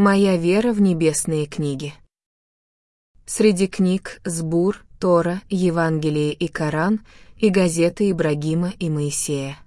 Моя вера в небесные книги. Среди книг Сбур, Тора, Евангелие и Коран и газеты Ибрагима и Моисея.